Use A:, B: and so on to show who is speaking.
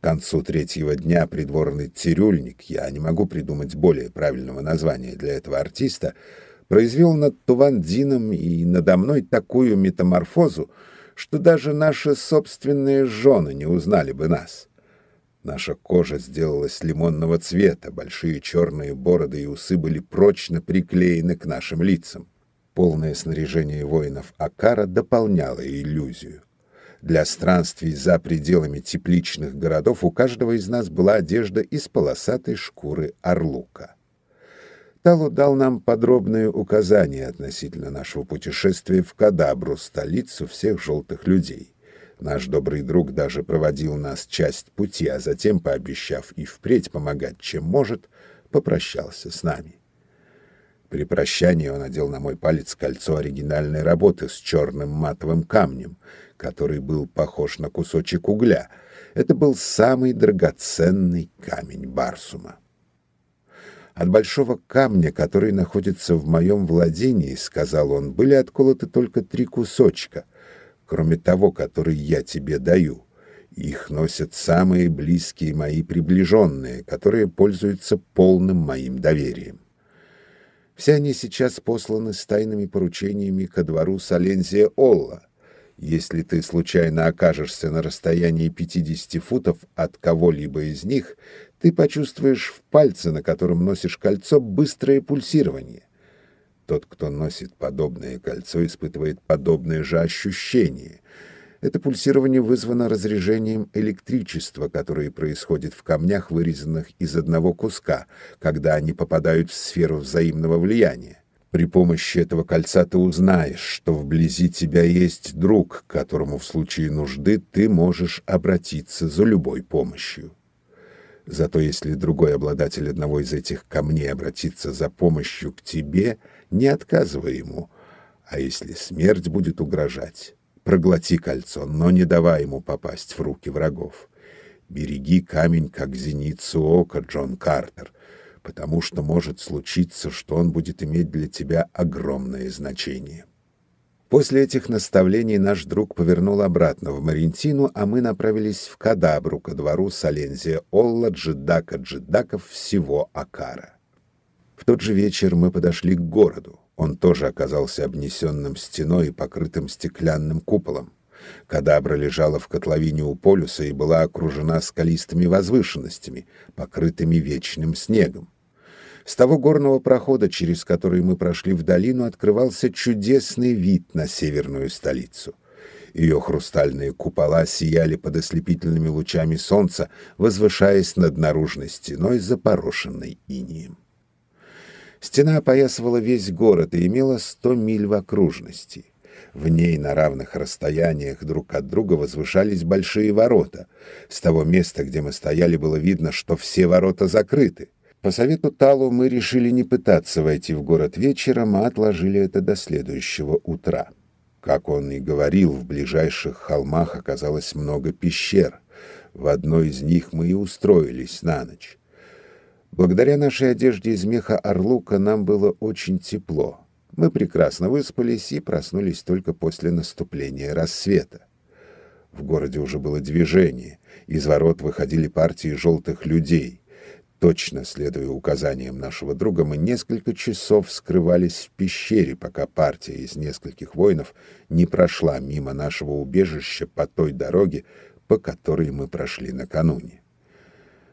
A: К концу третьего дня придворный цирюльник, я не могу придумать более правильного названия для этого артиста, произвел над Тувандином и надо мной такую метаморфозу, что даже наши собственные жены не узнали бы нас. Наша кожа сделалась лимонного цвета, большие черные бороды и усы были прочно приклеены к нашим лицам. Полное снаряжение воинов Акара дополняло иллюзию. Для странствий за пределами тепличных городов у каждого из нас была одежда из полосатой шкуры орлука. Талу дал нам подробные указания относительно нашего путешествия в Кадабру, столицу всех желтых людей. Наш добрый друг даже проводил нас часть пути, а затем, пообещав и впредь помогать, чем может, попрощался с нами. При прощании он надел на мой палец кольцо оригинальной работы с черным матовым камнем, который был похож на кусочек угля. Это был самый драгоценный камень Барсума. От большого камня, который находится в моем владении, сказал он, были отколоты только три кусочка, кроме того, который я тебе даю. Их носят самые близкие мои приближенные, которые пользуются полным моим доверием. Все они сейчас посланы с тайными поручениями ко двору Солензия Олла. Если ты случайно окажешься на расстоянии 50 футов от кого-либо из них, ты почувствуешь в пальце, на котором носишь кольцо, быстрое пульсирование. Тот, кто носит подобное кольцо, испытывает подобное же ощущение. Это пульсирование вызвано разряжением электричества, которое происходит в камнях, вырезанных из одного куска, когда они попадают в сферу взаимного влияния. При помощи этого кольца ты узнаешь, что вблизи тебя есть друг, к которому в случае нужды ты можешь обратиться за любой помощью. Зато если другой обладатель одного из этих камней обратится за помощью к тебе, не отказывай ему. А если смерть будет угрожать, проглоти кольцо, но не давай ему попасть в руки врагов. Береги камень, как зеницу ока, Джон Картер, потому что может случиться, что он будет иметь для тебя огромное значение. После этих наставлений наш друг повернул обратно в Марентину, а мы направились в Кадабру ко двору Солензия Олла, Джедака, Джедаков, всего Акара. В тот же вечер мы подошли к городу. Он тоже оказался обнесенным стеной и покрытым стеклянным куполом. Кадабра лежала в котловине у полюса и была окружена скалистыми возвышенностями, покрытыми вечным снегом. С того горного прохода, через который мы прошли в долину, открывался чудесный вид на северную столицу. Ее хрустальные купола сияли под ослепительными лучами солнца, возвышаясь над наружной стеной, запорошенной инием. Стена опоясывала весь город и имела сто миль в окружности. В ней на равных расстояниях друг от друга возвышались большие ворота. С того места, где мы стояли, было видно, что все ворота закрыты. По совету Талу мы решили не пытаться войти в город вечером, а отложили это до следующего утра. Как он и говорил, в ближайших холмах оказалось много пещер. В одной из них мы и устроились на ночь. Благодаря нашей одежде из меха орлука нам было очень тепло. Мы прекрасно выспались и проснулись только после наступления рассвета. В городе уже было движение. Из ворот выходили партии желтых людей. Точно следуя указаниям нашего друга, мы несколько часов скрывались в пещере, пока партия из нескольких воинов не прошла мимо нашего убежища по той дороге, по которой мы прошли накануне.